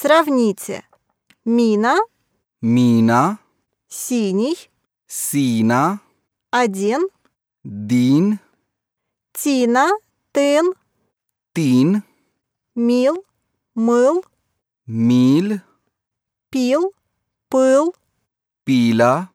Сравните. Мина, Мина, синий, Сина, один, Дин, Тина, тин, Тин, мил, мыл, Мил, пил, пыл, Пила,